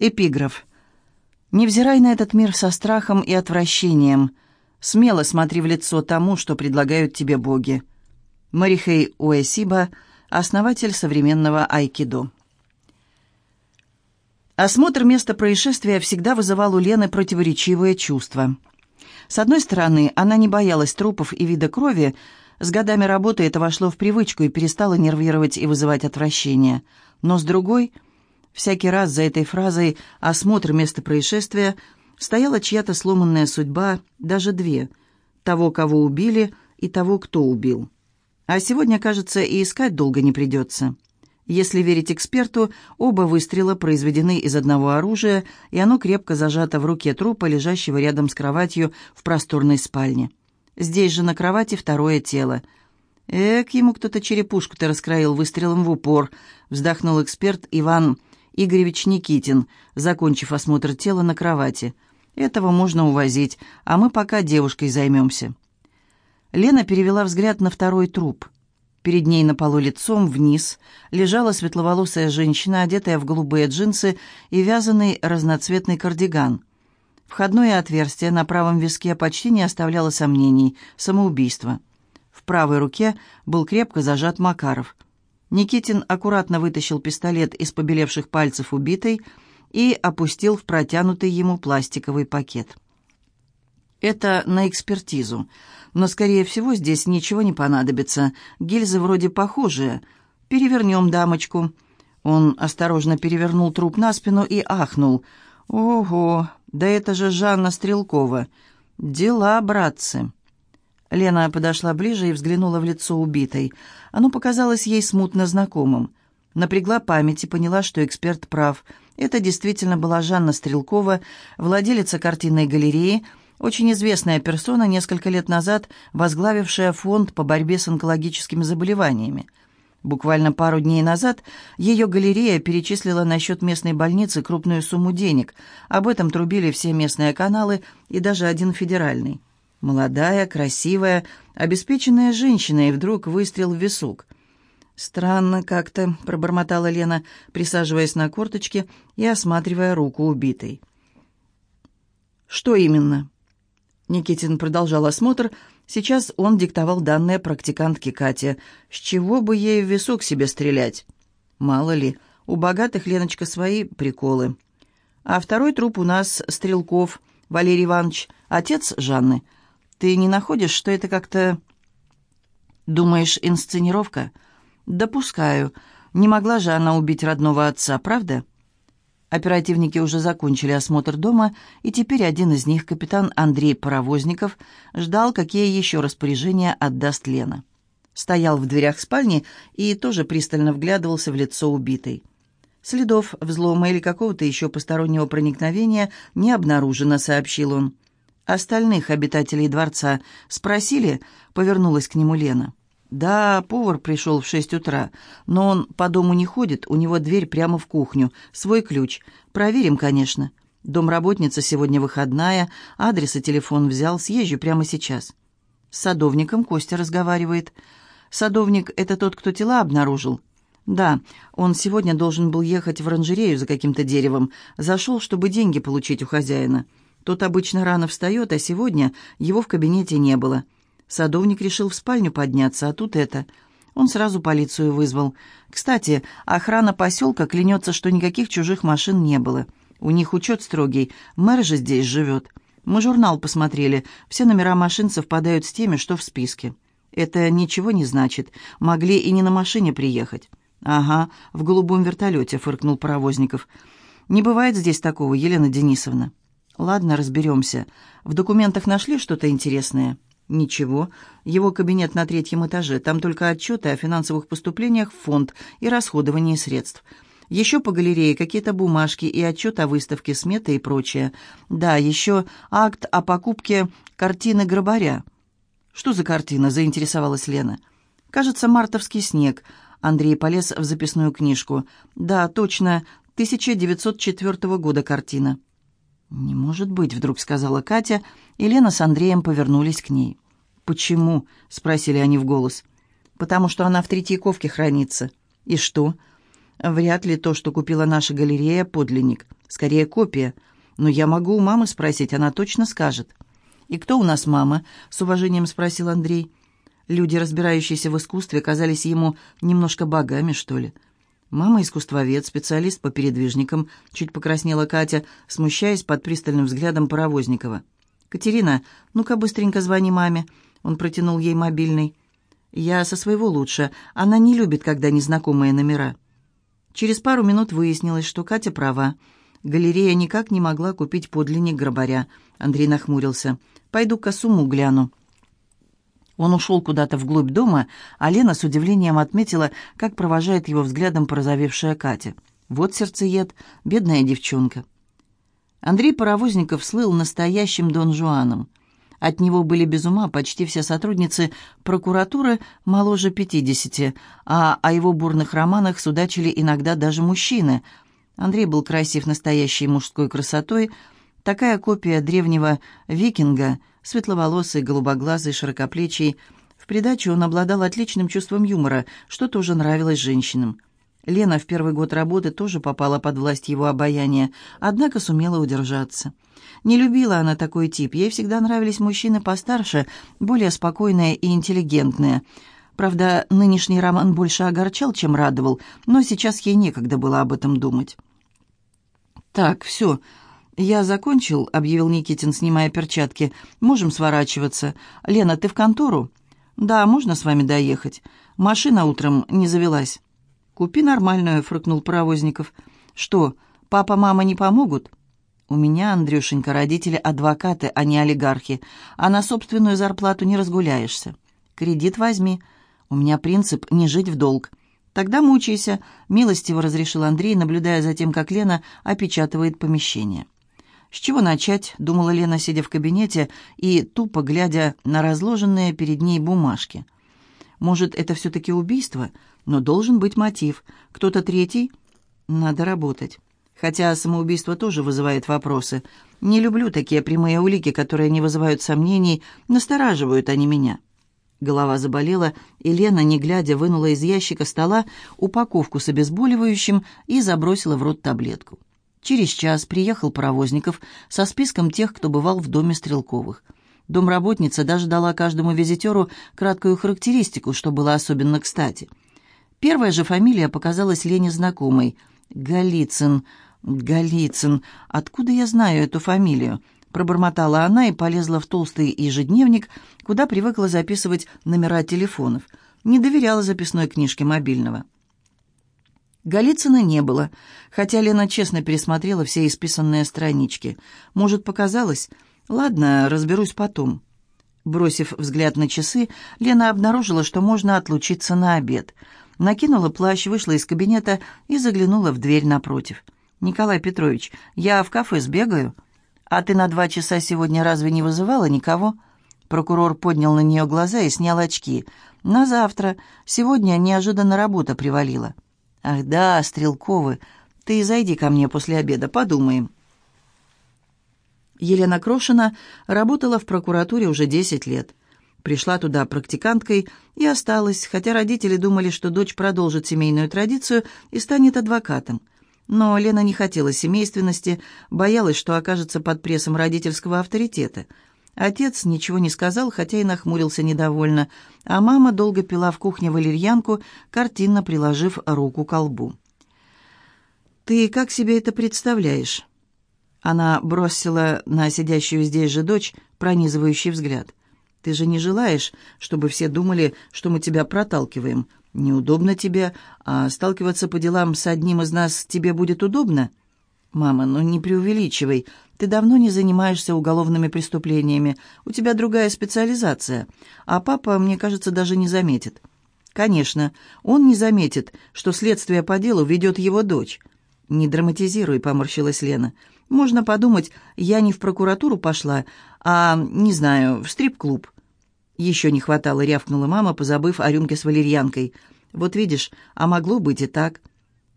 Эпиграф. «Невзирай на этот мир со страхом и отвращением. Смело смотри в лицо тому, что предлагают тебе боги». Марихей Уэсиба, основатель современного айкидо. Осмотр места происшествия всегда вызывал у Лены противоречивые чувства. С одной стороны, она не боялась трупов и вида крови, с годами работы это вошло в привычку и перестало нервировать и вызывать отвращение. Но с другой – Всякий раз за этой фразой «осмотр места происшествия» стояла чья-то сломанная судьба, даже две – того, кого убили, и того, кто убил. А сегодня, кажется, и искать долго не придется. Если верить эксперту, оба выстрела произведены из одного оружия, и оно крепко зажато в руке трупа, лежащего рядом с кроватью в просторной спальне. Здесь же на кровати второе тело. «Эк, ему кто-то черепушку-то раскроил выстрелом в упор», — вздохнул эксперт Иван Игоревич Никитин, закончив осмотр тела на кровати. «Этого можно увозить, а мы пока девушкой займемся». Лена перевела взгляд на второй труп. Перед ней на полу лицом вниз лежала светловолосая женщина, одетая в голубые джинсы и вязаный разноцветный кардиган. Входное отверстие на правом виске почти не оставляло сомнений – самоубийство. В правой руке был крепко зажат Макаров – Никитин аккуратно вытащил пистолет из побелевших пальцев убитой и опустил в протянутый ему пластиковый пакет. Это на экспертизу. Но, скорее всего, здесь ничего не понадобится. Гильзы вроде похожие. Перевернем дамочку. Он осторожно перевернул труп на спину и ахнул. «Ого, да это же Жанна Стрелкова! Дела, братцы!» Лена подошла ближе и взглянула в лицо убитой. Оно показалось ей смутно знакомым. Напрягла память и поняла, что эксперт прав. Это действительно была Жанна Стрелкова, владелица картинной галереи, очень известная персона, несколько лет назад возглавившая фонд по борьбе с онкологическими заболеваниями. Буквально пару дней назад ее галерея перечислила на счет местной больницы крупную сумму денег. Об этом трубили все местные каналы и даже один федеральный. Молодая, красивая, обеспеченная женщина, и вдруг выстрел в висок. «Странно как-то», — пробормотала Лена, присаживаясь на корточке и осматривая руку убитой. «Что именно?» Никитин продолжал осмотр. Сейчас он диктовал данные практикантке Кате. «С чего бы ей в висок себе стрелять?» «Мало ли, у богатых, Леночка, свои приколы». «А второй труп у нас Стрелков, Валерий Иванович, отец Жанны». Ты не находишь, что это как-то... Думаешь, инсценировка? Допускаю. Не могла же она убить родного отца, правда? Оперативники уже закончили осмотр дома, и теперь один из них, капитан Андрей Паровозников, ждал, какие еще распоряжения отдаст Лена. Стоял в дверях спальни и тоже пристально вглядывался в лицо убитой. Следов взлома или какого-то еще постороннего проникновения не обнаружено, сообщил он остальных обитателей дворца спросили?» — повернулась к нему Лена. «Да, повар пришел в шесть утра, но он по дому не ходит, у него дверь прямо в кухню, свой ключ. Проверим, конечно. Домработница сегодня выходная, адрес и телефон взял, съезжу прямо сейчас». С садовником Костя разговаривает. «Садовник — это тот, кто тела обнаружил?» «Да, он сегодня должен был ехать в оранжерею за каким-то деревом. Зашел, чтобы деньги получить у хозяина. Тот обычно рано встает, а сегодня его в кабинете не было. Садовник решил в спальню подняться, а тут это. Он сразу полицию вызвал. Кстати, охрана поселка клянется, что никаких чужих машин не было. У них учет строгий, мэр же здесь живет. Мы журнал посмотрели, все номера машин совпадают с теми, что в списке. Это ничего не значит, могли и не на машине приехать. «Ага, в голубом вертолете», — фыркнул Паровозников. «Не бывает здесь такого, Елена Денисовна». Ладно, разберемся. В документах нашли что-то интересное? Ничего. Его кабинет на третьем этаже. Там только отчеты о финансовых поступлениях в фонд и расходовании средств. Еще по галерее какие-то бумажки и отчет о выставке, смета и прочее. Да, еще акт о покупке картины Грабаря. «Что за картина?» – заинтересовалась Лена. «Кажется, мартовский снег». Андрей полез в записную книжку. «Да, точно, 1904 года картина». «Не может быть», — вдруг сказала Катя, и Лена с Андреем повернулись к ней. «Почему?» — спросили они в голос. «Потому что она в Третьяковке хранится». «И что?» «Вряд ли то, что купила наша галерея, подлинник. Скорее, копия. Но я могу у мамы спросить, она точно скажет». «И кто у нас мама?» — с уважением спросил Андрей. Люди, разбирающиеся в искусстве, казались ему немножко богами, что ли. Мама искусствовед, специалист по передвижникам, чуть покраснела Катя, смущаясь под пристальным взглядом Паровозникова. «Катерина, ну-ка быстренько звони маме». Он протянул ей мобильный. «Я со своего лучше. Она не любит, когда незнакомые номера». Через пару минут выяснилось, что Катя права. Галерея никак не могла купить подлинник гробаря. Андрей нахмурился. «Пойду-ка сумму гляну». Он ушел куда-то вглубь дома, а Лена с удивлением отметила, как провожает его взглядом порозовевшая Катя. «Вот сердцеед, бедная девчонка». Андрей Паровозников слыл настоящим Дон Жуаном. От него были без ума почти все сотрудницы прокуратуры моложе 50, а о его бурных романах судачили иногда даже мужчины. Андрей был красив настоящей мужской красотой, такая копия древнего викинга – светловолосый, голубоглазый, широкоплечий. В придачу он обладал отличным чувством юмора, что тоже нравилось женщинам. Лена в первый год работы тоже попала под власть его обаяния, однако сумела удержаться. Не любила она такой тип, ей всегда нравились мужчины постарше, более спокойные и интеллигентные. Правда, нынешний роман больше огорчал, чем радовал, но сейчас ей некогда было об этом думать. «Так, все», «Я закончил», — объявил Никитин, снимая перчатки. «Можем сворачиваться. Лена, ты в контору?» «Да, можно с вами доехать. Машина утром не завелась». «Купи нормальную», — фрыкнул Паровозников. «Что, папа, мама не помогут?» «У меня, Андрюшенька, родители адвокаты, а не олигархи, а на собственную зарплату не разгуляешься. Кредит возьми. У меня принцип не жить в долг». «Тогда мучайся», — милостиво разрешил Андрей, наблюдая за тем, как Лена опечатывает помещение. С чего начать, думала Лена, сидя в кабинете и тупо глядя на разложенные перед ней бумажки. Может, это все-таки убийство, но должен быть мотив. Кто-то третий? Надо работать. Хотя самоубийство тоже вызывает вопросы. Не люблю такие прямые улики, которые не вызывают сомнений, настораживают они меня. Голова заболела, и Лена, не глядя, вынула из ящика стола упаковку с обезболивающим и забросила в рот таблетку. Через час приехал паровозников со списком тех, кто бывал в доме Стрелковых. Домработница даже дала каждому визитеру краткую характеристику, что было особенно кстати. Первая же фамилия показалась Лене знакомой. «Голицын, Голицын, откуда я знаю эту фамилию?» Пробормотала она и полезла в толстый ежедневник, куда привыкла записывать номера телефонов. Не доверяла записной книжке мобильного. Голицына не было, хотя Лена честно пересмотрела все исписанные странички. Может, показалось? Ладно, разберусь потом. Бросив взгляд на часы, Лена обнаружила, что можно отлучиться на обед. Накинула плащ, вышла из кабинета и заглянула в дверь напротив. «Николай Петрович, я в кафе сбегаю». «А ты на два часа сегодня разве не вызывала никого?» Прокурор поднял на нее глаза и снял очки. «На завтра. Сегодня неожиданно работа привалила». «Ах да, Стрелковы, ты зайди ко мне после обеда, подумаем». Елена Крошина работала в прокуратуре уже 10 лет. Пришла туда практиканткой и осталась, хотя родители думали, что дочь продолжит семейную традицию и станет адвокатом. Но Лена не хотела семейственности, боялась, что окажется под прессом родительского авторитета – Отец ничего не сказал, хотя и нахмурился недовольно, а мама долго пила в кухне валерьянку, картинно приложив руку к колбу. «Ты как себе это представляешь?» Она бросила на сидящую здесь же дочь пронизывающий взгляд. «Ты же не желаешь, чтобы все думали, что мы тебя проталкиваем. Неудобно тебе, а сталкиваться по делам с одним из нас тебе будет удобно?» «Мама, ну не преувеличивай. Ты давно не занимаешься уголовными преступлениями. У тебя другая специализация. А папа, мне кажется, даже не заметит». «Конечно, он не заметит, что следствие по делу ведет его дочь». «Не драматизируй», — поморщилась Лена. «Можно подумать, я не в прокуратуру пошла, а, не знаю, в стрип-клуб». «Еще не хватало», — рявкнула мама, позабыв о рюмке с валерьянкой. «Вот видишь, а могло быть и так».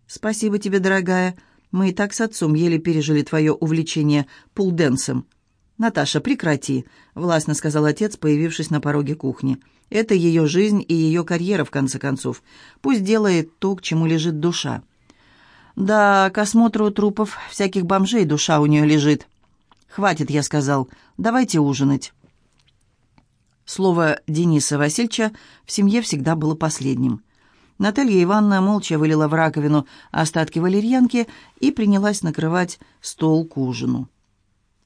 «Спасибо тебе, дорогая», — мы и так с отцом еле пережили твое увлечение пулденсом». «Наташа, прекрати», — властно сказал отец, появившись на пороге кухни. «Это ее жизнь и ее карьера, в конце концов. Пусть делает то, к чему лежит душа». «Да, к осмотру трупов всяких бомжей душа у нее лежит». «Хватит», — я сказал, — «давайте ужинать». Слово Дениса Васильевича в семье всегда было последним. Наталья Ивановна молча вылила в раковину остатки валерьянки и принялась накрывать стол к ужину.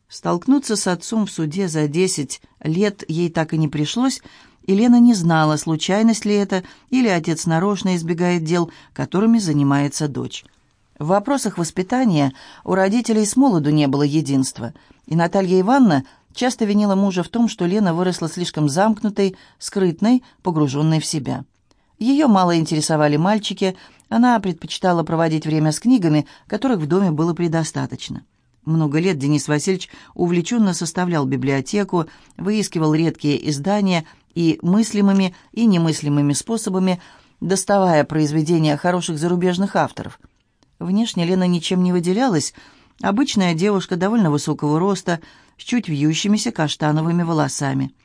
Столкнуться с отцом в суде за 10 лет ей так и не пришлось, и Лена не знала, случайность ли это, или отец нарочно избегает дел, которыми занимается дочь. В вопросах воспитания у родителей с молоду не было единства, и Наталья Ивановна часто винила мужа в том, что Лена выросла слишком замкнутой, скрытной, погруженной в себя. Ее мало интересовали мальчики, она предпочитала проводить время с книгами, которых в доме было предостаточно. Много лет Денис Васильевич увлеченно составлял библиотеку, выискивал редкие издания и мыслимыми, и немыслимыми способами, доставая произведения хороших зарубежных авторов. Внешне Лена ничем не выделялась, обычная девушка довольно высокого роста, с чуть вьющимися каштановыми волосами –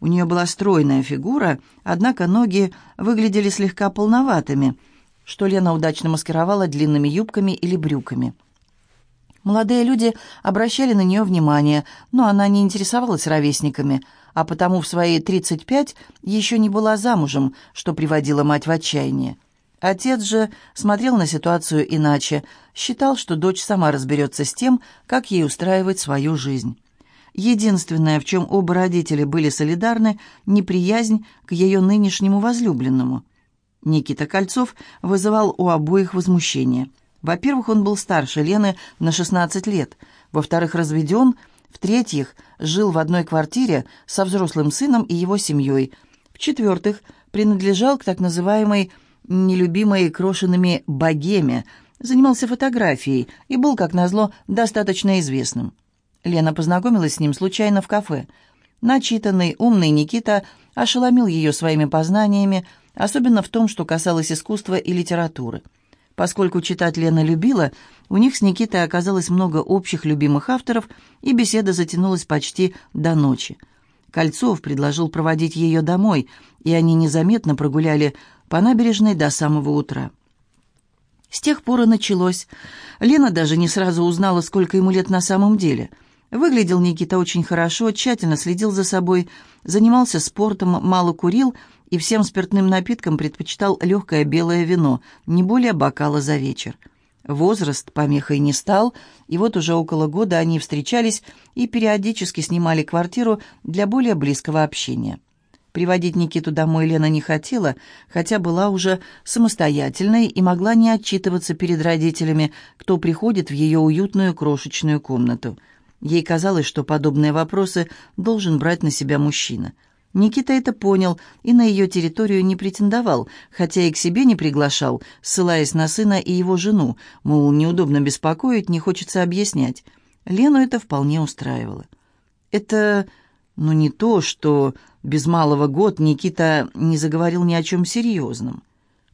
у нее была стройная фигура, однако ноги выглядели слегка полноватыми, что Лена удачно маскировала длинными юбками или брюками. Молодые люди обращали на нее внимание, но она не интересовалась ровесниками, а потому в свои 35 еще не была замужем, что приводило мать в отчаяние. Отец же смотрел на ситуацию иначе, считал, что дочь сама разберется с тем, как ей устраивать свою жизнь. Единственное, в чем оба родители были солидарны, неприязнь к ее нынешнему возлюбленному. Никита Кольцов вызывал у обоих возмущение. Во-первых, он был старше Лены на 16 лет. Во-вторых, разведен. В-третьих, жил в одной квартире со взрослым сыном и его семьей. В-четвертых, принадлежал к так называемой нелюбимой крошенными богеме, занимался фотографией и был, как назло, достаточно известным. Лена познакомилась с ним случайно в кафе. Начитанный, умный Никита ошеломил ее своими познаниями, особенно в том, что касалось искусства и литературы. Поскольку читать Лена любила, у них с Никитой оказалось много общих любимых авторов, и беседа затянулась почти до ночи. Кольцов предложил проводить ее домой, и они незаметно прогуляли по набережной до самого утра. С тех пор и началось. Лена даже не сразу узнала, сколько ему лет на самом деле – Выглядел Никита очень хорошо, тщательно следил за собой, занимался спортом, мало курил и всем спиртным напиткам предпочитал легкое белое вино, не более бокала за вечер. Возраст помехой не стал, и вот уже около года они встречались и периодически снимали квартиру для более близкого общения. Приводить Никиту домой Лена не хотела, хотя была уже самостоятельной и могла не отчитываться перед родителями, кто приходит в ее уютную крошечную комнату – Ей казалось, что подобные вопросы должен брать на себя мужчина. Никита это понял и на ее территорию не претендовал, хотя и к себе не приглашал, ссылаясь на сына и его жену, мол, неудобно беспокоить, не хочется объяснять. Лену это вполне устраивало. Это, ну, не то, что без малого год Никита не заговорил ни о чем серьезном.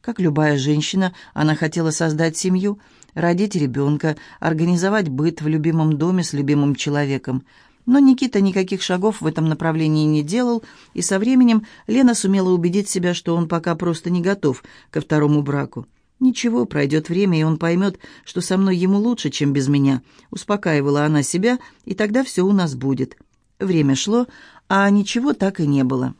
Как любая женщина, она хотела создать семью, родить ребенка, организовать быт в любимом доме с любимым человеком. Но Никита никаких шагов в этом направлении не делал, и со временем Лена сумела убедить себя, что он пока просто не готов ко второму браку. «Ничего, пройдет время, и он поймет, что со мной ему лучше, чем без меня», успокаивала она себя, «и тогда все у нас будет». Время шло, а ничего так и не было.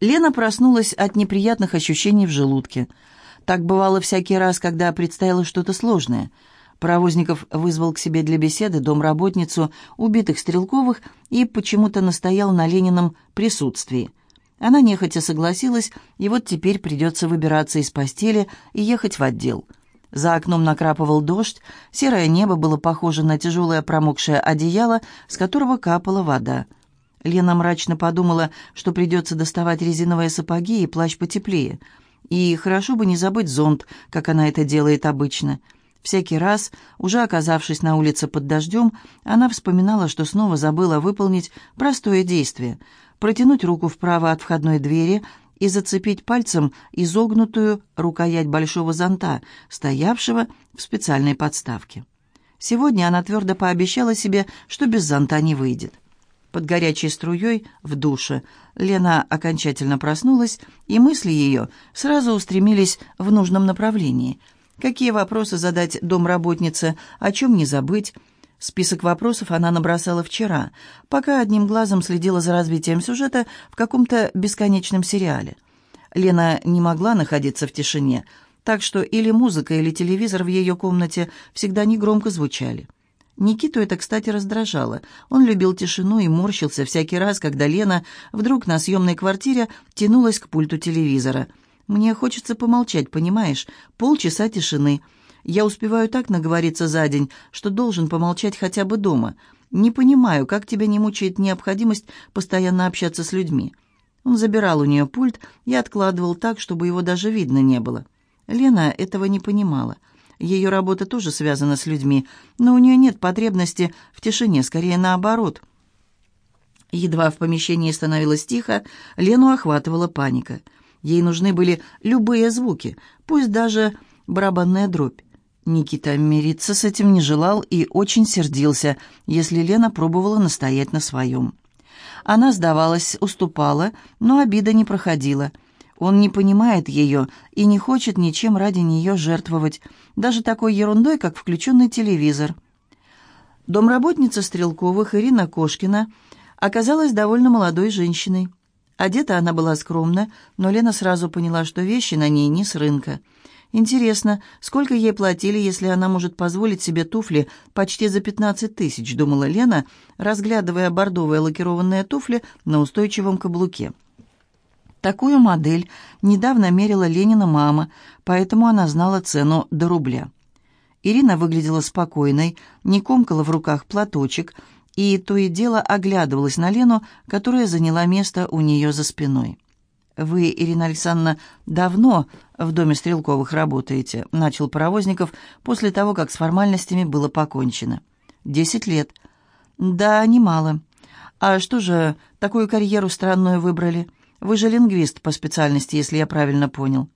Лена проснулась от неприятных ощущений в желудке – так бывало всякий раз, когда предстояло что-то сложное. Паровозников вызвал к себе для беседы домработницу убитых Стрелковых и почему-то настоял на Ленином присутствии. Она нехотя согласилась, и вот теперь придется выбираться из постели и ехать в отдел. За окном накрапывал дождь, серое небо было похоже на тяжелое промокшее одеяло, с которого капала вода. Лена мрачно подумала, что придется доставать резиновые сапоги и плащ потеплее – и хорошо бы не забыть зонт, как она это делает обычно. Всякий раз, уже оказавшись на улице под дождем, она вспоминала, что снова забыла выполнить простое действие — протянуть руку вправо от входной двери и зацепить пальцем изогнутую рукоять большого зонта, стоявшего в специальной подставке. Сегодня она твердо пообещала себе, что без зонта не выйдет. Под горячей струей в душе Лена окончательно проснулась, и мысли ее сразу устремились в нужном направлении. Какие вопросы задать домработнице, о чем не забыть? Список вопросов она набросала вчера, пока одним глазом следила за развитием сюжета в каком-то бесконечном сериале. Лена не могла находиться в тишине, так что или музыка, или телевизор в ее комнате всегда негромко звучали. Никиту это, кстати, раздражало. Он любил тишину и морщился всякий раз, когда Лена вдруг на съемной квартире тянулась к пульту телевизора. «Мне хочется помолчать, понимаешь? Полчаса тишины. Я успеваю так наговориться за день, что должен помолчать хотя бы дома. Не понимаю, как тебя не мучает необходимость постоянно общаться с людьми». Он забирал у нее пульт и откладывал так, чтобы его даже видно не было. Лена этого не понимала. Ее работа тоже связана с людьми, но у нее нет потребности в тишине, скорее наоборот. Едва в помещении становилось тихо, Лену охватывала паника. Ей нужны были любые звуки, пусть даже барабанная дробь. Никита мириться с этим не желал и очень сердился, если Лена пробовала настоять на своем. Она сдавалась, уступала, но обида не проходила. Он не понимает ее и не хочет ничем ради нее жертвовать, даже такой ерундой, как включенный телевизор. Домработница Стрелковых Ирина Кошкина оказалась довольно молодой женщиной. Одета она была скромно, но Лена сразу поняла, что вещи на ней не с рынка. «Интересно, сколько ей платили, если она может позволить себе туфли почти за 15 тысяч?» — думала Лена, разглядывая бордовые лакированные туфли на устойчивом каблуке. Такую модель недавно мерила Ленина мама, поэтому она знала цену до рубля. Ирина выглядела спокойной, не комкала в руках платочек и то и дело оглядывалась на Лену, которая заняла место у нее за спиной. «Вы, Ирина Александровна, давно в доме Стрелковых работаете», — начал Паровозников после того, как с формальностями было покончено. «Десять лет». «Да, немало. А что же, такую карьеру странную выбрали?» Вы же лингвист по специальности, если я правильно понял.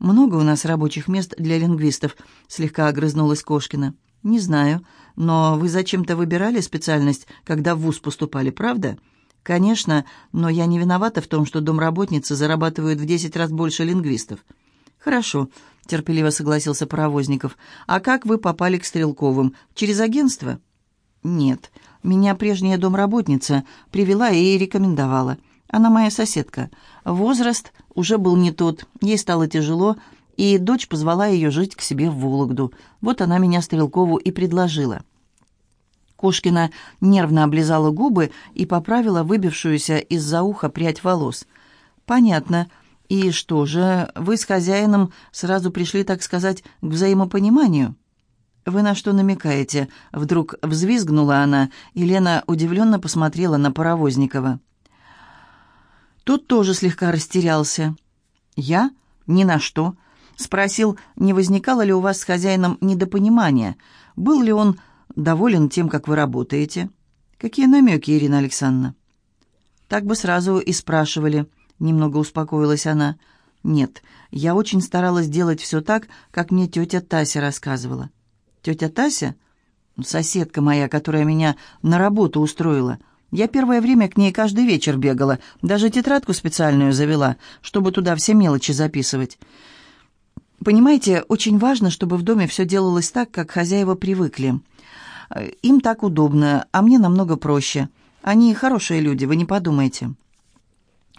Много у нас рабочих мест для лингвистов, слегка огрызнулась Кошкина. Не знаю, но вы зачем-то выбирали специальность, когда в вуз поступали, правда? Конечно, но я не виновата в том, что домработницы зарабатывают в десять раз больше лингвистов. Хорошо, терпеливо согласился Паровозников. А как вы попали к Стрелковым? Через агентство? Нет, меня прежняя домработница привела и рекомендовала. Она моя соседка. Возраст уже был не тот, ей стало тяжело, и дочь позвала ее жить к себе в Вологду. Вот она меня Стрелкову и предложила. Кошкина нервно облизала губы и поправила выбившуюся из-за уха прядь волос. «Понятно. И что же, вы с хозяином сразу пришли, так сказать, к взаимопониманию?» «Вы на что намекаете?» — вдруг взвизгнула она, и Лена удивленно посмотрела на Паровозникова. Тот тоже слегка растерялся. «Я? Ни на что». Спросил, не возникало ли у вас с хозяином недопонимания. Был ли он доволен тем, как вы работаете? Какие намеки, Ирина Александровна? Так бы сразу и спрашивали. Немного успокоилась она. Нет, я очень старалась делать все так, как мне тетя Тася рассказывала. Тетя Тася? Ну, соседка моя, которая меня на работу устроила – я первое время к ней каждый вечер бегала, даже тетрадку специальную завела, чтобы туда все мелочи записывать. Понимаете, очень важно, чтобы в доме все делалось так, как хозяева привыкли. Э, им так удобно, а мне намного проще. Они хорошие люди, вы не подумайте.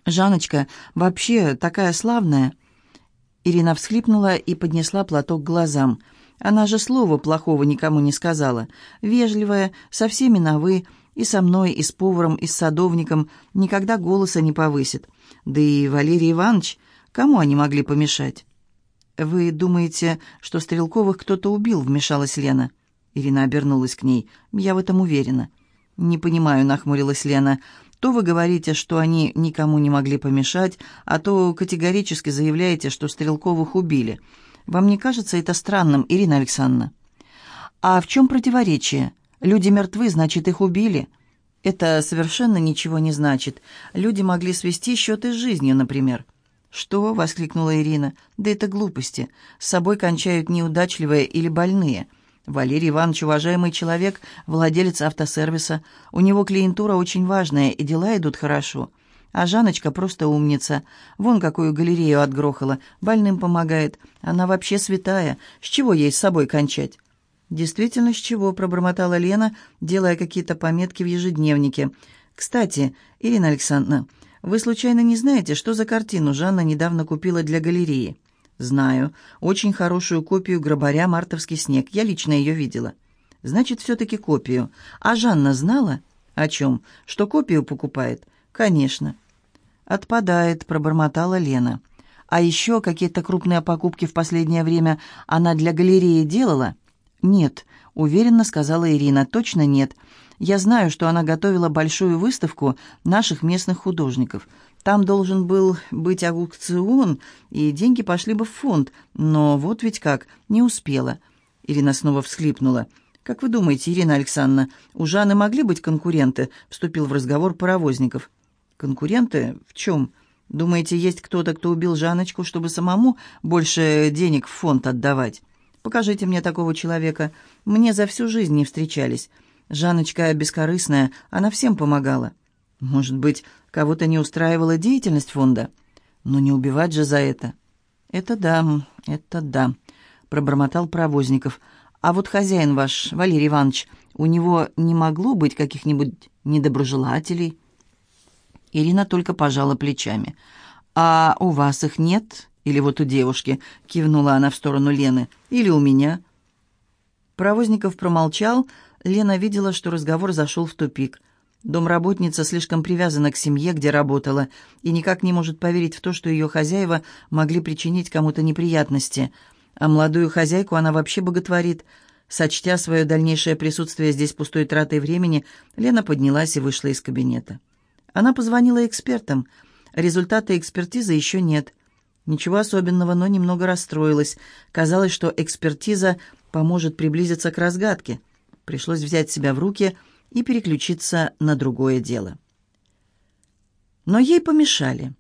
Жаночка вообще такая славная. Ирина всхлипнула и поднесла платок к глазам. Она же слова плохого никому не сказала. Вежливая, со всеми на «вы», и со мной, и с поваром, и с садовником никогда голоса не повысит. Да и Валерий Иванович, кому они могли помешать? «Вы думаете, что Стрелковых кто-то убил?» — вмешалась Лена. Ирина обернулась к ней. «Я в этом уверена». «Не понимаю», — нахмурилась Лена. «То вы говорите, что они никому не могли помешать, а то категорически заявляете, что Стрелковых убили. Вам не кажется это странным, Ирина Александровна?» «А в чем противоречие?» Люди мертвы, значит, их убили. Это совершенно ничего не значит. Люди могли свести счеты с жизнью, например». «Что?» — воскликнула Ирина. «Да это глупости. С собой кончают неудачливые или больные». Валерий Иванович – уважаемый человек, владелец автосервиса. У него клиентура очень важная, и дела идут хорошо. А Жаночка просто умница. Вон какую галерею отгрохала, больным помогает. Она вообще святая. С чего ей с собой кончать?» действительно, с чего?» – пробормотала Лена, делая какие-то пометки в ежедневнике. «Кстати, Ирина Александровна, вы случайно не знаете, что за картину Жанна недавно купила для галереи?» «Знаю. Очень хорошую копию Грабаря «Мартовский снег». Я лично ее видела». «Значит, все-таки копию. А Жанна знала?» «О чем? Что копию покупает?» «Конечно». «Отпадает», – пробормотала Лена. «А еще какие-то крупные покупки в последнее время она для галереи делала?» «Нет», — уверенно сказала Ирина, — «точно нет. Я знаю, что она готовила большую выставку наших местных художников. Там должен был быть аукцион, и деньги пошли бы в фонд. Но вот ведь как, не успела». Ирина снова всхлипнула. «Как вы думаете, Ирина Александровна, у Жанны могли быть конкуренты?» — вступил в разговор Паровозников. «Конкуренты? В чем? Думаете, есть кто-то, кто убил Жаночку, чтобы самому больше денег в фонд отдавать?» Покажите мне такого человека. Мне за всю жизнь не встречались. Жаночка бескорыстная, она всем помогала. Может быть, кого-то не устраивала деятельность фонда? Но не убивать же за это. Это да, это да, пробормотал Провозников. А вот хозяин ваш, Валерий Иванович, у него не могло быть каких-нибудь недоброжелателей? Ирина только пожала плечами. А у вас их нет? Или вот у девушки, кивнула она в сторону Лены. Или у меня. Провозников промолчал. Лена видела, что разговор зашел в тупик. Домработница слишком привязана к семье, где работала, и никак не может поверить в то, что ее хозяева могли причинить кому-то неприятности. А молодую хозяйку она вообще боготворит. Сочтя свое дальнейшее присутствие здесь пустой тратой времени, Лена поднялась и вышла из кабинета. Она позвонила экспертам. Результата экспертизы еще нет. Ничего особенного, но немного расстроилась. Казалось, что экспертиза поможет приблизиться к разгадке. Пришлось взять себя в руки и переключиться на другое дело. Но ей помешали.